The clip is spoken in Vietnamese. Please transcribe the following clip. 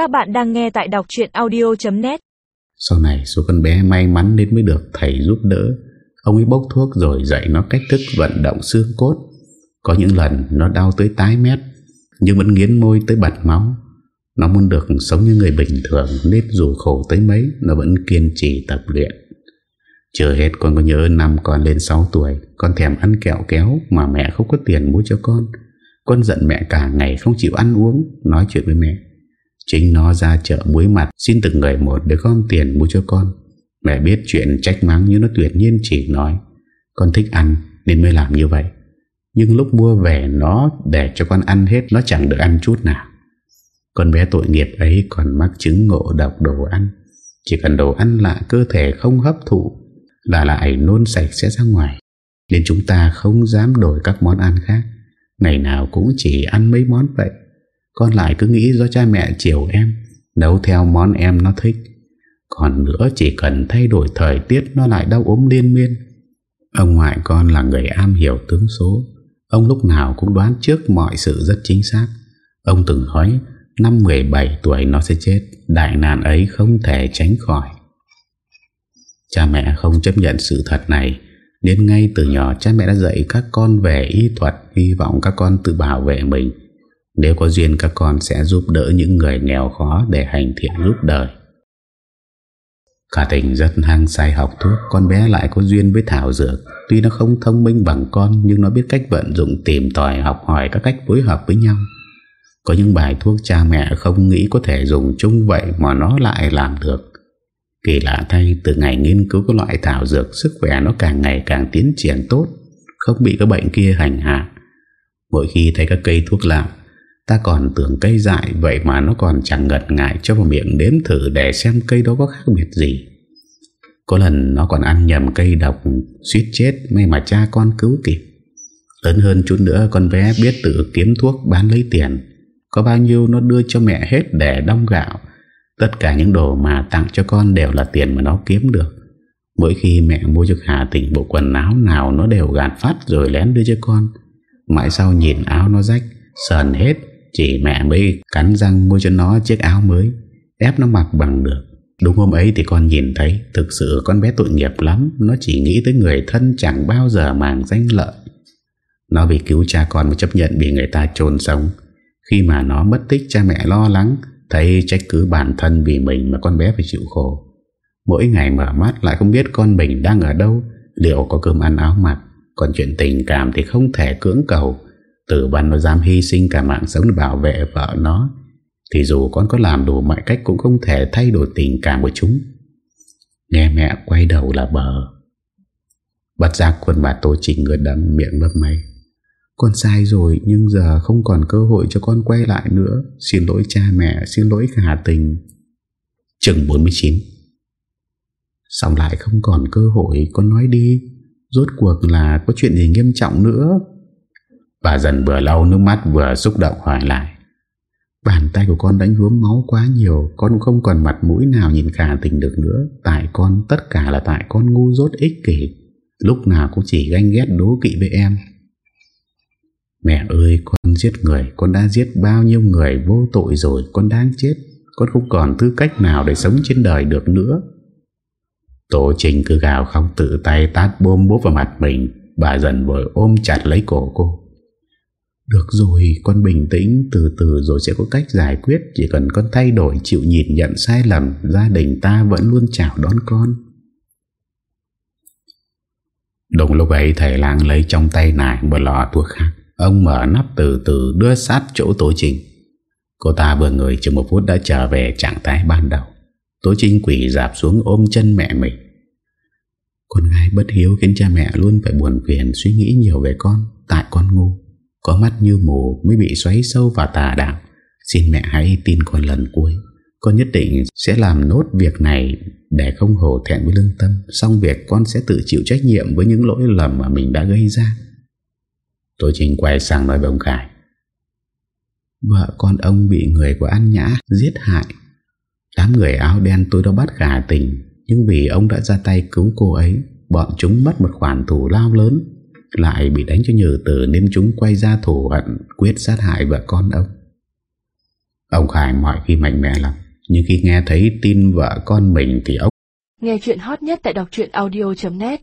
Các bạn đang nghe tại đọc chuyện audio.net Sau này số con bé may mắn đến mới được thầy giúp đỡ. Ông ấy bốc thuốc rồi dạy nó cách thức vận động xương cốt. Có những lần nó đau tới tái mét, Nhưng vẫn nghiến môi tới bật máu. Nó muốn được sống như người bình thường, nếp dù khổ tới mấy, Nó vẫn kiên trì tập luyện. Chưa hết, con có nhớ năm con lên 6 tuổi, Con thèm ăn kẹo kéo Mà mẹ không có tiền mua cho con. Con giận mẹ cả ngày không chịu ăn uống, Nói chuyện với mẹ. Chính nó ra chợ muối mặt, Xin từng người một để gom tiền mua cho con. Mẹ biết chuyện trách mắng Nhưng nó tuyệt nhiên chỉ nói, Con thích ăn nên mới làm như vậy. Nhưng lúc mua về nó Để cho con ăn hết, Nó chẳng được ăn chút nào. Con bé tội nghiệp ấy còn mắc chứng ngộ độc đồ ăn. Chỉ cần đồ ăn lạ, cơ thể không hấp thụ, Là lại nôn sạch sẽ ra ngoài. Nên chúng ta không dám đổi các món ăn khác. Ngày nào cũng chỉ ăn mấy món vậy. Con lại cứ nghĩ do cha mẹ chiều em, Nấu theo món em nó thích. Còn nữa chỉ cần thay đổi thời tiết Nó lại đau ốm liên miên. Ông ngoại con là người am hiểu tướng số. Ông lúc nào cũng đoán trước mọi sự rất chính xác. Ông từng nói, Năm 17 tuổi nó sẽ chết, Đại nạn ấy không thể tránh khỏi. Cha mẹ không chấp nhận sự thật này. Đến ngay từ nhỏ, cha mẹ đã dạy các con về y thuật, Hy vọng các con tự bảo vệ mình. Nếu có duyên, các con sẽ giúp đỡ những người nghèo khó Để hành thiện giúp đời. Cả tình rất hăng say học thuốc, Con bé lại có duyên với thảo dược. Tuy nó không thông minh bằng con, Nhưng nó biết cách vận dụng, tìm tòi, học hỏi Các cách phối hợp với nhau. Có những bài thuốc cha mẹ không nghĩ có thể dùng chung vậy Mà nó lại làm được. Kỳ lạ thay, từ ngày nghiên cứu các loại thảo dược, Sức khỏe nó càng ngày càng tiến triển tốt, Không bị các bệnh kia hành hạ. Mỗi khi thấy các cây thuốc lạ Ta còn tưởng cây dại, Vậy mà nó còn chẳng ngật ngại cho vào miệng đếm thử Để xem cây đó có khác biệt gì. Có lần nó còn ăn nhầm cây độc, Suýt chết, May mà cha con cứu kịp. Lớn hơn chút nữa, con bé biết tự kiếm thuốc bán lấy tiền. Có bao nhiêu nó đưa cho mẹ hết để đong gạo. Tất cả những đồ mà tặng cho con đều là tiền mà nó kiếm được. Mỗi khi mẹ mua cho Hà Tình bộ quần áo nào, Nó đều gạt phát rồi lén đưa cho con. Mãi sau nhìn áo nó rách, Sờn hết. Chỉ mẹ mới cắn răng mua cho nó chiếc áo mới, Ép nó mặc bằng được. Đúng hôm ấy thì con nhìn thấy, Thực sự con bé tội nghiệp lắm, Nó chỉ nghĩ tới người thân chẳng bao giờ màng danh lợi. Nó vì cứu cha con Mà chấp nhận bị người ta trôn sống. Khi mà nó mất tích, cha mẹ lo lắng, Thấy trách cứ bản thân vì mình Mà con bé phải chịu khổ. Mỗi ngày mở mắt lại không biết con mình đang ở đâu, Liệu có cơm ăn áo mặc, Còn chuyện tình cảm thì không thể cưỡng cầu. Tử văn nó dám hy sinh cả mạng sống để bảo vệ vợ nó Thì dù con có làm đủ mọi cách Cũng không thể thay đổi tình cảm của chúng. Nghe mẹ quay đầu là bờ. Bắt ra khuôn mặt tôi chỉ ngược đâm miệng bấp máy. Con sai rồi nhưng giờ không còn cơ hội cho con quay lại nữa. Xin lỗi cha mẹ, xin lỗi cả tình. Chừng 49 Xong lại không còn cơ hội Con nói đi. Rốt cuộc là có chuyện gì nghiêm trọng nữa? Bà dần vừa lau nước mắt Vừa xúc động hỏi lại. Bàn tay của con đánh nhuốm máu quá nhiều, Con không còn mặt mũi nào nhìn khả tình được nữa. Tại con, Tất cả là tại con ngu dốt ích kỷ. Lúc nào cũng chỉ ganh ghét đố kỵ với em. Mẹ ơi, con giết người. Con đã giết bao nhiêu người, vô tội rồi. Con đang chết. Con không còn tư cách nào để sống trên đời được nữa. Tổ trình cứ gào khóc tự tay tát bôm bốp vào mặt mình. Bà dần vội ôm chặt lấy cổ cô. Được rồi, con bình tĩnh, Từ từ rồi sẽ có cách giải quyết. Chỉ cần con thay đổi, chịu nhìn nhận sai lầm, Gia đình ta vẫn luôn chào đón con. Đồng lúc ấy, thầy lang lấy trong tay nải một lọ thuốc khác. Ông mở nắp từ từ, đưa sát chỗ Tố Trinh Cô ta vừa người chừng một phút đã trở về trạng thái ban đầu. Tố Trinh quỷ dạp xuống ôm chân mẹ mình. Con gái bất hiếu khiến cha mẹ luôn phải buồn phiền suy nghĩ nhiều về con, Tại con ngu. Có mắt như mù mới bị xoáy sâu vào tà đạo. Xin mẹ hãy tin con lần cuối. Con nhất định sẽ làm nốt việc này Để không hổ thẹn với lương tâm. Xong việc con sẽ tự chịu trách nhiệm Với những lỗi lầm mà mình đã gây ra. Tôi trình quay sang nói với ông Khải. Vợ con ông bị người của An Nhã giết hại. Đám người áo đen tôi đã bắt gà tình, Nhưng vì ông đã ra tay cứu cô ấy, Bọn chúng mất một khoản thù lao lớn. Lại bị đánh cho nhờ tử Nên chúng quay ra thủ hận, Quyết sát hại vợ con ông. Ông Khải mọi khi mạnh mẽ lắm, Nhưng khi nghe thấy tin vợ con mình thì ông Nghe chuyện hot nhất tại đọc audio.net